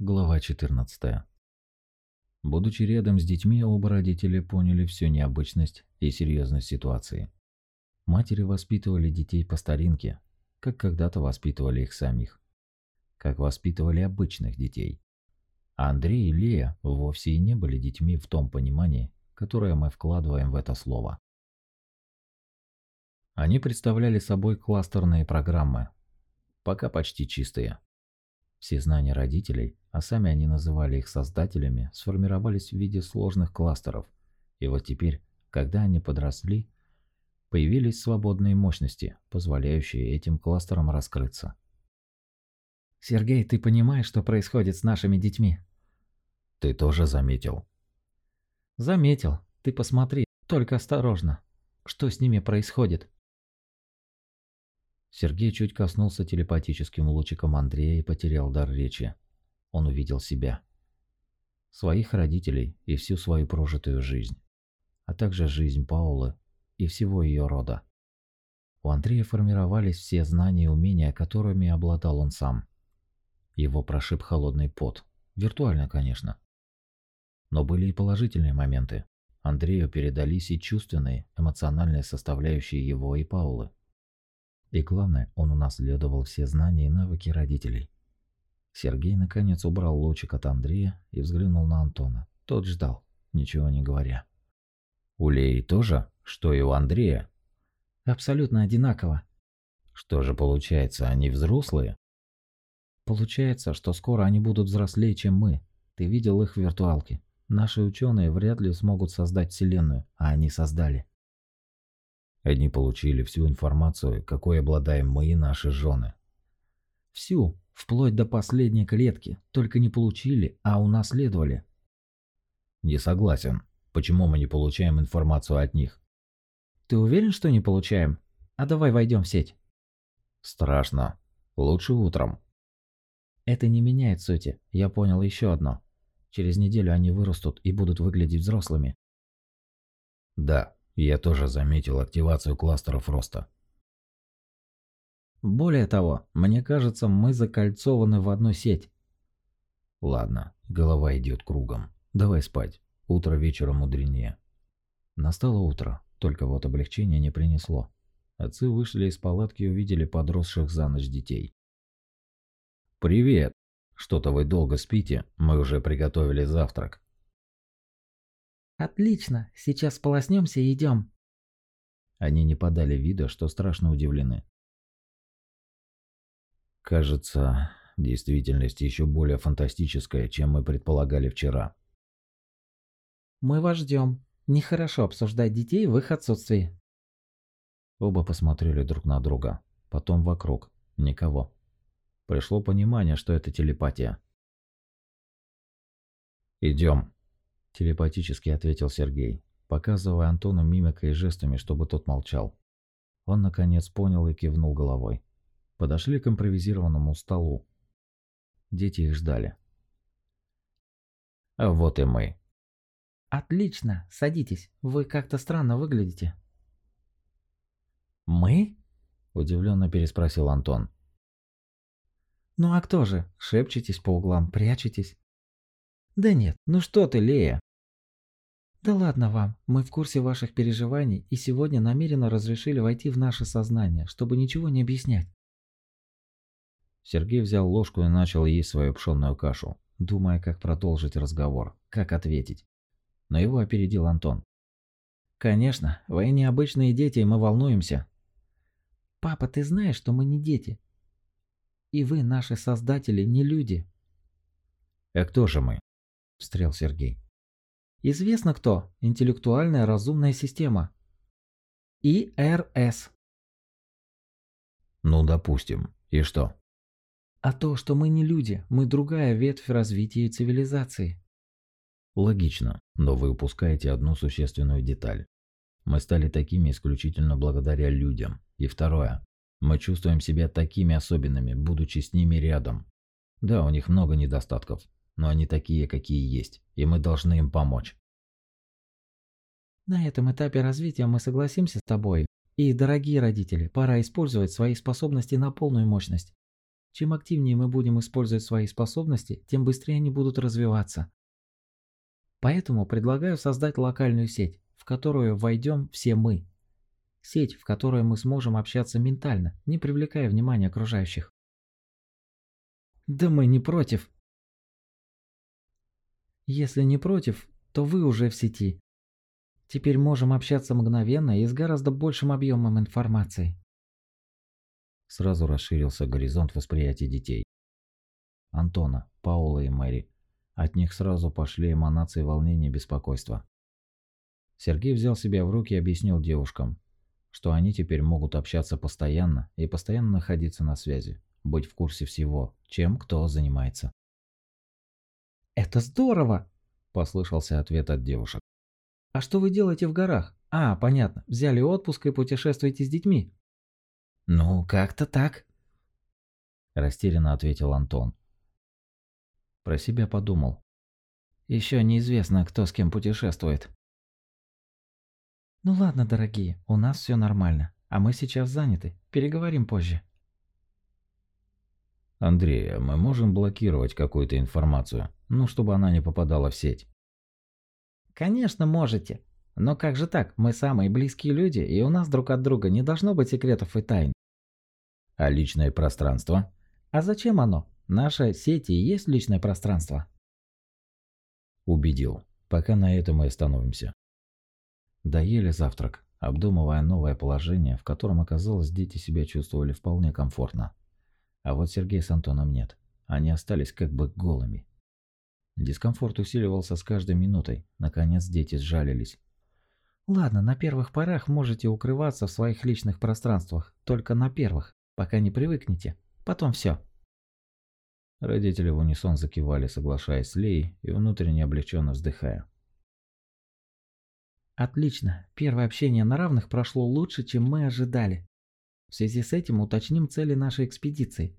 Глава 14. Будучи рядом с детьми, оба родителя поняли всю необычность и серьезность ситуации. Матери воспитывали детей по старинке, как когда-то воспитывали их самих. Как воспитывали обычных детей. А Андрей и Лея вовсе и не были детьми в том понимании, которое мы вкладываем в это слово. Они представляли собой кластерные программы, пока почти чистые. Все знания родителей, а сами они называли их создателями, сформировались в виде сложных кластеров. И вот теперь, когда они подросли, появились свободные мощности, позволяющие этим кластерам раскрыться. «Сергей, ты понимаешь, что происходит с нашими детьми?» «Ты тоже заметил?» «Заметил. Ты посмотри, только осторожно. Что с ними происходит?» Сергей чуть коснулся телепатическим лучиком Андрея и потерял дар речи. Он увидел себя. Своих родителей и всю свою прожитую жизнь. А также жизнь Паулы и всего ее рода. У Андрея формировались все знания и умения, которыми обладал он сам. Его прошиб холодный пот. Виртуально, конечно. Но были и положительные моменты. Андрею передались и чувственные, эмоциональные составляющие его и Паулы. И главное, он унаследовал все знания и навыки родителей. Сергей наконец убрал лучик от Андрея и взглянул на Антона. Тот ждал, ничего не говоря. «У Леи тоже, что и у Андрея?» «Абсолютно одинаково». «Что же получается, они взрослые?» «Получается, что скоро они будут взрослее, чем мы. Ты видел их в виртуалке. Наши ученые вряд ли смогут создать Вселенную, а они создали. Они получили всю информацию, какой обладаем мы и наши жены. Всю, вплоть до последней клетки, только не получили, а унаследовали. Не согласен. Почему мы не получаем информацию от них? Ты уверен, что не получаем? А давай войдем в сеть. Страшно. Лучше утром. Это не меняет сути. Я понял еще одно. Через неделю они вырастут и будут выглядеть взрослыми. Да, я тоже заметил активацию кластеров роста. Более того, мне кажется, мы закольцованы в одну сеть. Ладно, голова идет кругом. Давай спать. Утро вечера мудренее. Настало утро, только вот облегчение не принесло. Отцы вышли из палатки и увидели подросших за ночь детей. «Привет! Что-то вы долго спите, мы уже приготовили завтрак». «Отлично, сейчас сполоснемся и идем». Они не подали вида, что страшно удивлены. Кажется, действительность еще более фантастическая, чем мы предполагали вчера. «Мы вас ждем. Нехорошо обсуждать детей в их отсутствии». Оба посмотрели друг на друга, потом вокруг. Никого. Пришло понимание, что это телепатия. «Идем», Телепатически ответил Сергей, показывая Антону мимикой и жестами, чтобы тот молчал. Он наконец понял и кивнул головой. Подошли к импровизированному столу. Дети их ждали. А вот и мы. Отлично, садитесь. Вы как-то странно выглядите. Мы? Удивленно переспросил Антон. Ну а кто же? Шепчетесь по углам, прячетесь. Да нет, ну что ты, Лея? Да ладно вам, мы в курсе ваших переживаний и сегодня намеренно разрешили войти в наше сознание, чтобы ничего не объяснять. Сергей взял ложку и начал есть свою пшенную кашу, думая, как продолжить разговор, как ответить. Но его опередил Антон. «Конечно, вы необычные дети, и мы волнуемся». «Папа, ты знаешь, что мы не дети. И вы, наши создатели, не люди». «А кто же мы?» – встрял Сергей. «Известно кто. Интеллектуальная разумная система. ИРС». «Ну, допустим. И что?» «А то, что мы не люди, мы другая ветвь развития цивилизации». Логично, но вы упускаете одну существенную деталь. Мы стали такими исключительно благодаря людям. И второе. Мы чувствуем себя такими особенными, будучи с ними рядом. Да, у них много недостатков, но они такие, какие есть, и мы должны им помочь. На этом этапе развития мы согласимся с тобой. И, дорогие родители, пора использовать свои способности на полную мощность. Чем активнее мы будем использовать свои способности, тем быстрее они будут развиваться. Поэтому предлагаю создать локальную сеть, в которую войдем все мы. Сеть, в которой мы сможем общаться ментально, не привлекая внимания окружающих. Да мы не против. Если не против, то вы уже в сети. Теперь можем общаться мгновенно и с гораздо большим объемом информации. Сразу расширился горизонт восприятия детей. Антона, Паула и Мэри. От них сразу пошли эманации волнения и беспокойства. Сергей взял себя в руки и объяснил девушкам, что они теперь могут общаться постоянно и постоянно находиться на связи, быть в курсе всего, чем кто занимается. «Это здорово!» – послышался ответ от девушек. «А что вы делаете в горах? А, понятно, взяли отпуск и путешествуете с детьми?» «Ну, как-то так», – растерянно ответил Антон. Про себя подумал. Еще неизвестно, кто с кем путешествует. «Ну ладно, дорогие, у нас все нормально, а мы сейчас заняты, переговорим позже». «Андрей, а мы можем блокировать какую-то информацию, ну, чтобы она не попадала в сеть?» «Конечно можете. Но как же так? Мы самые близкие люди, и у нас друг от друга не должно быть секретов и тайн». «А личное пространство?» «А зачем оно? Наша сеть и есть личное пространство». Убедил. Пока на этом и остановимся. Доели завтрак, обдумывая новое положение, в котором оказалось дети себя чувствовали вполне комфортно. А вот Сергей с Антоном нет. Они остались как бы голыми. Дискомфорт усиливался с каждой минутой. Наконец дети сжалились. «Ладно, на первых порах можете укрываться в своих личных пространствах. Только на первых, пока не привыкнете. Потом все. Родители в унисон закивали, соглашаясь с Леей и внутренне облегченно вздыхая. Отлично. Первое общение на равных прошло лучше, чем мы ожидали. В связи с этим уточним цели нашей экспедиции.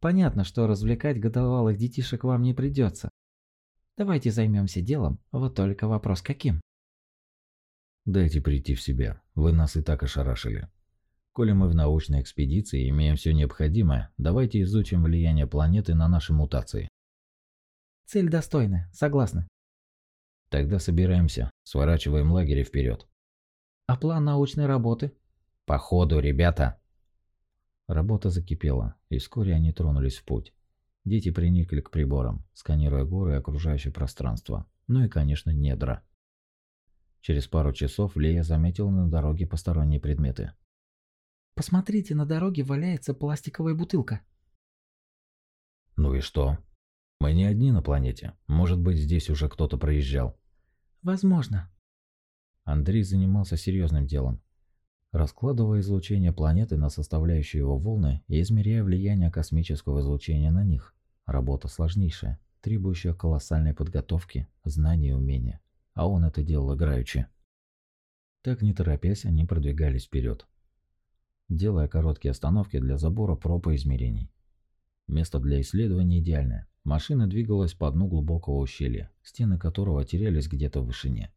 Понятно, что развлекать годовалых детишек вам не придется. Давайте займемся делом, вот только вопрос каким. Дайте прийти в себя, вы нас и так ошарашили. Коли мы в научной экспедиции имеем все необходимое, давайте изучим влияние планеты на наши мутации. Цель достойная, согласна. Тогда собираемся, сворачиваем лагерь вперед. А план научной работы? По ходу, ребята. Работа закипела, и вскоре они тронулись в путь. Дети приникли к приборам, сканируя горы и окружающее пространство. Ну и, конечно, недра. Через пару часов Лея заметила на дороге посторонние предметы. «Посмотрите, на дороге валяется пластиковая бутылка». «Ну и что? Мы не одни на планете. Может быть, здесь уже кто-то проезжал». «Возможно». Андрей занимался серьезным делом. Раскладывая излучение планеты на составляющие его волны и измеряя влияние космического излучения на них. Работа сложнейшая, требующая колоссальной подготовки, знаний и умения. А он это делал играючи. Так не торопясь, они продвигались вперед, делая короткие остановки для забора проб и измерений. Место для исследования идеальное. Машина двигалась по дну глубокого ущелья, стены которого терялись где-то в вышине.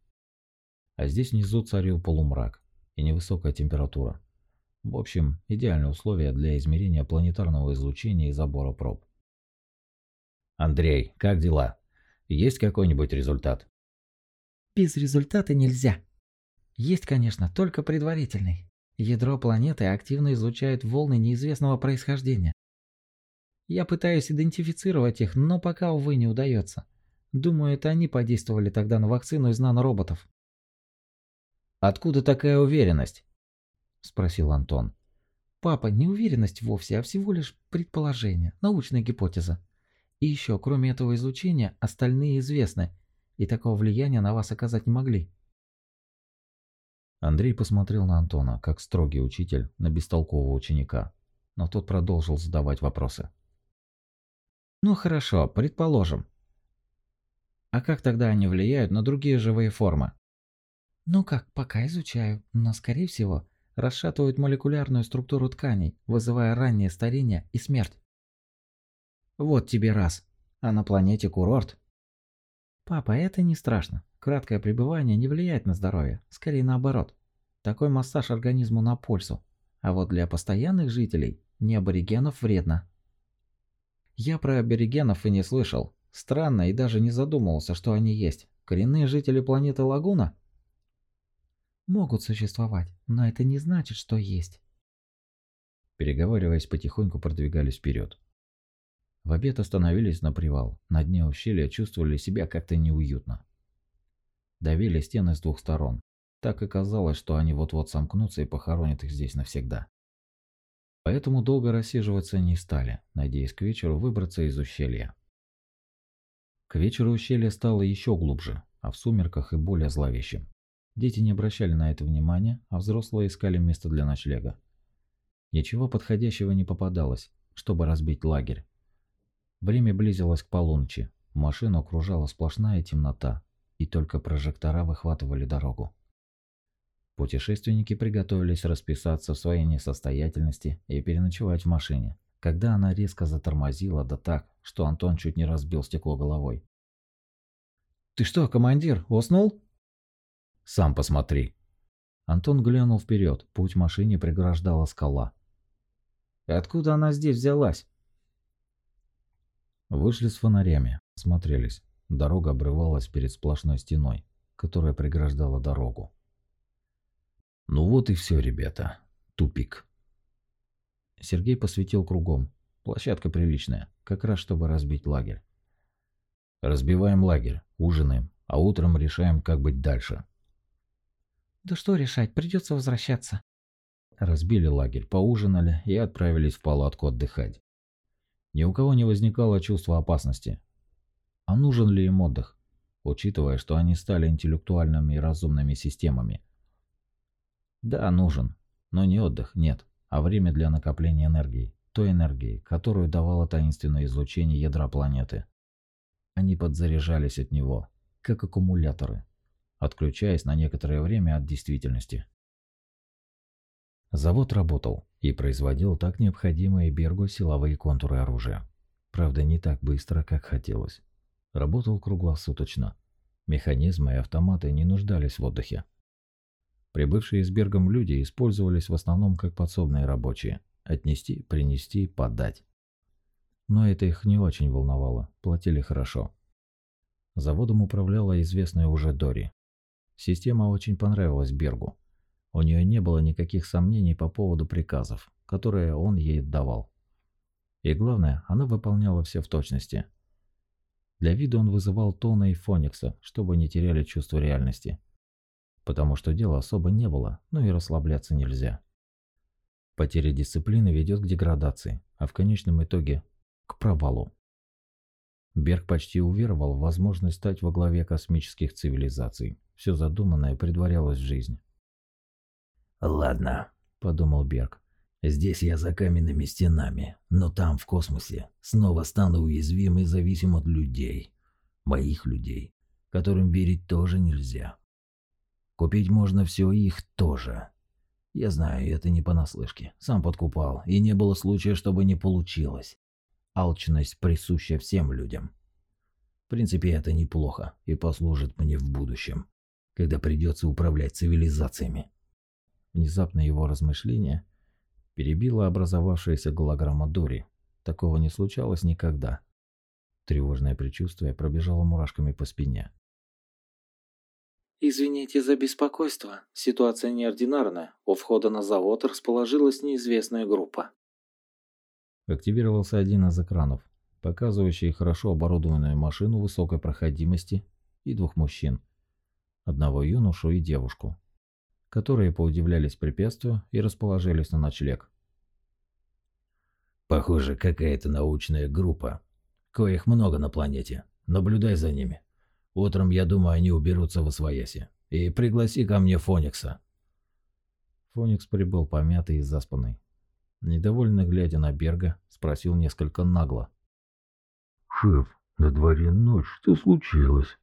А здесь внизу царил полумрак и невысокая температура. В общем, идеальные условия для измерения планетарного излучения и забора проб. Андрей, как дела? Есть какой-нибудь результат? Без результата нельзя. Есть, конечно, только предварительный. Ядро планеты активно излучает волны неизвестного происхождения. Я пытаюсь идентифицировать их, но пока, увы, не удается. Думаю, это они подействовали тогда на вакцину из нанороботов. «Откуда такая уверенность?» – спросил Антон. «Папа, не уверенность вовсе, а всего лишь предположение, научная гипотеза. И еще, кроме этого излучения, остальные известны, и такого влияния на вас оказать не могли. Андрей посмотрел на Антона, как строгий учитель на бестолкового ученика, но тот продолжил задавать вопросы. «Ну хорошо, предположим. А как тогда они влияют на другие живые формы?» «Ну как, пока изучаю, но, скорее всего, расшатывают молекулярную структуру тканей, вызывая раннее старение и смерть. Вот тебе раз. А на планете курорт. Папа, это не страшно. Краткое пребывание не влияет на здоровье, скорее наоборот. Такой массаж организму на пользу. А вот для постоянных жителей, не аборигенов, вредно. Я про аборигенов и не слышал. Странно и даже не задумывался, что они есть. Коренные жители планеты Лагуна? Могут существовать, но это не значит, что есть. Переговариваясь, потихоньку продвигались вперед. В обед остановились на привал. На дне ущелья чувствовали себя как-то неуютно. Давили стены с двух сторон. Так и казалось, что они вот-вот сомкнутся и похоронят их здесь навсегда. Поэтому долго рассиживаться не стали, надеясь к вечеру выбраться из ущелья. К вечеру ущелье стало еще глубже, а в сумерках и более зловещим. Дети не обращали на это внимания, а взрослые искали место для ночлега. Ничего подходящего не попадалось, чтобы разбить лагерь. Время близилось к полуночи, машину окружала сплошная темнота, и только прожектора выхватывали дорогу. Путешественники приготовились расписаться в своей несостоятельности и переночевать в машине, когда она резко затормозила, да так, что Антон чуть не разбил стекло головой. «Ты что, командир, уснул?» «Сам посмотри». Антон глянул вперед, путь машине преграждала скала. «Откуда она здесь взялась?» Вышли с фонарями, смотрелись. Дорога обрывалась перед сплошной стеной, которая преграждала дорогу. Ну вот и все, ребята. Тупик. Сергей посветил кругом. Площадка приличная, как раз чтобы разбить лагерь. Разбиваем лагерь, ужинаем, а утром решаем, как быть дальше. Да что решать, придется возвращаться. Разбили лагерь, поужинали и отправились в палатку отдыхать. Ни у кого не возникало чувства опасности. А нужен ли им отдых, учитывая, что они стали интеллектуальными и разумными системами? Да, нужен, но не отдых, нет, а время для накопления энергии, той энергии, которую давало таинственное излучение ядра планеты. Они подзаряжались от него, как аккумуляторы, отключаясь на некоторое время от действительности. Завод работал и производил так необходимые Бергу силовые контуры оружия. Правда, не так быстро, как хотелось. Работал круглосуточно. Механизмы и автоматы не нуждались в отдыхе. Прибывшие с Бергом люди использовались в основном как подсобные рабочие. Отнести, принести, подать. Но это их не очень волновало, платили хорошо. Заводом управляла известная уже Дори. Система очень понравилась Бергу. У нее не было никаких сомнений по поводу приказов, которые он ей давал. И главное, она выполняла все в точности. Для вида он вызывал Тона и Фоникса, чтобы не теряли чувство реальности. Потому что дела особо не было, но и расслабляться нельзя. Потеря дисциплины ведет к деградации, а в конечном итоге – к провалу. Берг почти уверовал в возможность стать во главе космических цивилизаций. Все задуманное предварялось в жизнь. «Ладно», – подумал Берг. «Здесь я за каменными стенами, но там, в космосе, снова стану уязвим и зависим от людей. Моих людей, которым верить тоже нельзя. Купить можно все их тоже. Я знаю, это не понаслышке. Сам подкупал, и не было случая, чтобы не получилось. Алчность присуща всем людям. В принципе, это неплохо и послужит мне в будущем, когда придется управлять цивилизациями. Внезапно его размышление перебила образовавшаяся голограмма Дори. Такого не случалось никогда. Тревожное предчувствие пробежало мурашками по спине. «Извините за беспокойство. Ситуация неординарная. У входа на завод расположилась неизвестная группа». Активировался один из экранов, показывающий хорошо оборудованную машину высокой проходимости и двух мужчин. Одного юношу и девушку, которые поудивлялись препятствию и расположились на ночлег. «Похоже, какая-то научная группа. Коих много на планете. Наблюдай за ними. Утром, я думаю, они уберутся в Освояси. И пригласи ко мне Фоникса». Фоникс прибыл помятый и заспанный. Недовольно глядя на Берга, спросил несколько нагло. «Шеф, на дворе ночь, что случилось?»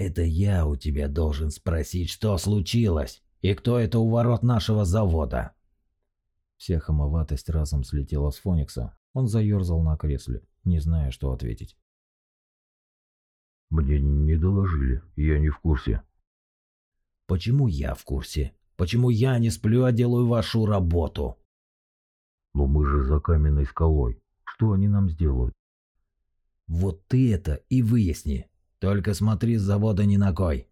Это я у тебя должен спросить, что случилось, и кто это у ворот нашего завода. Вся хамоватость разом слетела с Фоникса. Он заерзал на кресле, не зная, что ответить. Мне не доложили, я не в курсе. Почему я в курсе? Почему я не сплю, а делаю вашу работу? Но мы же за каменной скалой. Что они нам сделают? Вот ты это и выясни. Только смотри с завода ни на кой.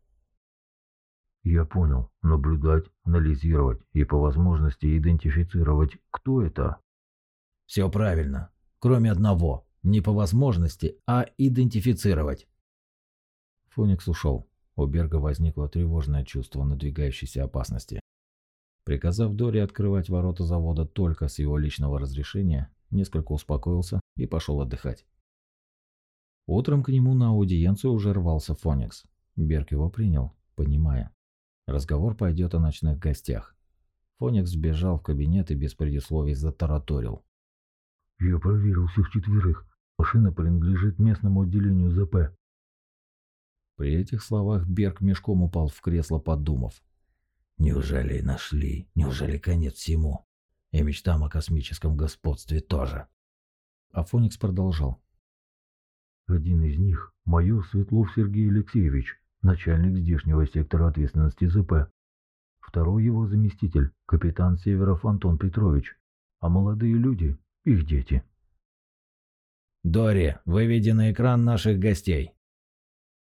Я понял. Наблюдать, анализировать и по возможности идентифицировать, кто это. Все правильно. Кроме одного. Не по возможности, а идентифицировать. Фоникс ушел. У Берга возникло тревожное чувство надвигающейся опасности. Приказав Дори открывать ворота завода только с его личного разрешения, несколько успокоился и пошел отдыхать. Утром к нему на аудиенцию уже рвался Фоникс. Берг его принял, понимая. Разговор пойдет о ночных гостях. Фоникс сбежал в кабинет и без предисловий затараторил. Я проверил всех четверых. Машина принадлежит местному отделению ЗП. При этих словах Берг мешком упал в кресло, подумав. Неужели нашли? Неужели конец всему? И мечтам о космическом господстве тоже. А Фоникс продолжал. Один из них – майор Светлов Сергей Алексеевич, начальник здешнего сектора ответственности ЗП. Второй его заместитель – капитан Северов Антон Петрович. А молодые люди – их дети. «Дори, выведи на экран наших гостей!»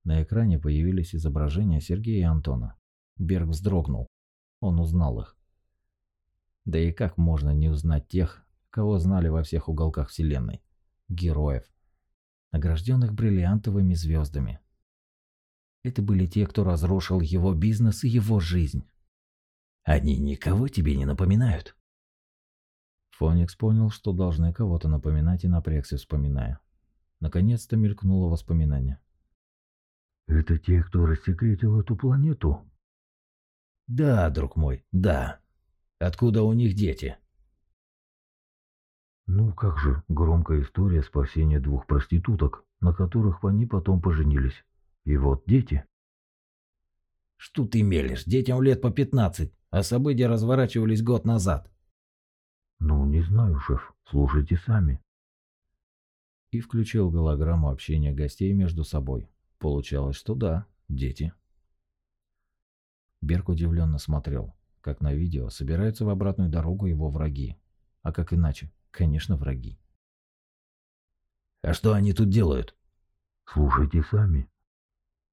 На экране появились изображения Сергея и Антона. Берг вздрогнул. Он узнал их. Да и как можно не узнать тех, кого знали во всех уголках Вселенной? Героев, награжденных бриллиантовыми звездами. Это были те, кто разрушил его бизнес и его жизнь. Они никого тебе не напоминают? Фоникс понял, что должны кого-то напоминать и напрягся, вспоминая. Наконец-то мелькнуло воспоминание. Это те, кто рассекретил эту планету? Да, друг мой, да. Откуда у них дети? Ну как же, громкая история спасения двух проституток, на которых они потом поженились. И вот дети. Что ты мелешь? Детям лет по 15, а события разворачивались год назад. Ну, не знаю, шеф. Слушайте сами. И включил голограмму общения гостей между собой. Получалось, что да, дети. Берг удивленно смотрел, как на видео собираются в обратную дорогу его враги. А как иначе? Конечно, враги. А что они тут делают? Слушайте сами.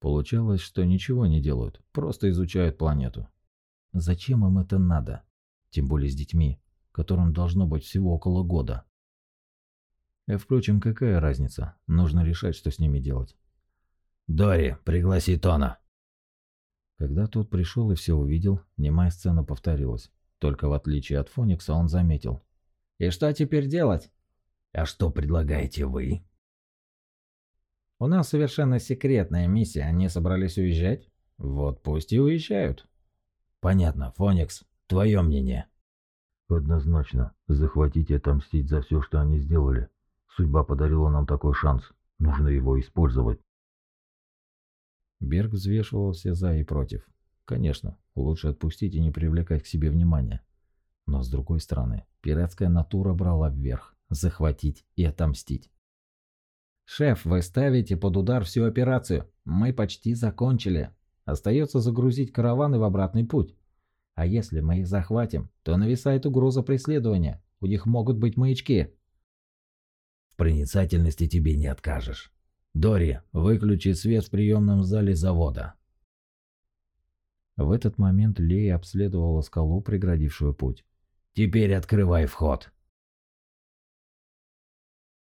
Получалось, что ничего не делают, просто изучают планету. Зачем им это надо? Тем более с детьми, которым должно быть всего около года. Э, впрочем, какая разница? Нужно решать, что с ними делать. «Дори, пригласи Тона!» Когда тот пришел и все увидел, немая сцена повторилась. Только в отличие от Фоникса он заметил. «И что теперь делать?» «А что предлагаете вы?» У нас совершенно секретная миссия, они собрались уезжать? Вот пусть и уезжают. Понятно, Фоникс, твое мнение? Однозначно, захватить и отомстить за все, что они сделали. Судьба подарила нам такой шанс, нужно его использовать. Берг взвешивал все за и против. Конечно, лучше отпустить и не привлекать к себе внимания. Но с другой стороны, пиратская натура брала вверх, захватить и отомстить. «Шеф, вы ставите под удар всю операцию. Мы почти закончили. Остается загрузить караваны в обратный путь. А если мы их захватим, то нависает угроза преследования. У них могут быть маячки». «В проницательности тебе не откажешь. Дори, выключи свет в приемном зале завода». В этот момент Лея обследовала скалу, преградившую путь. «Теперь открывай вход».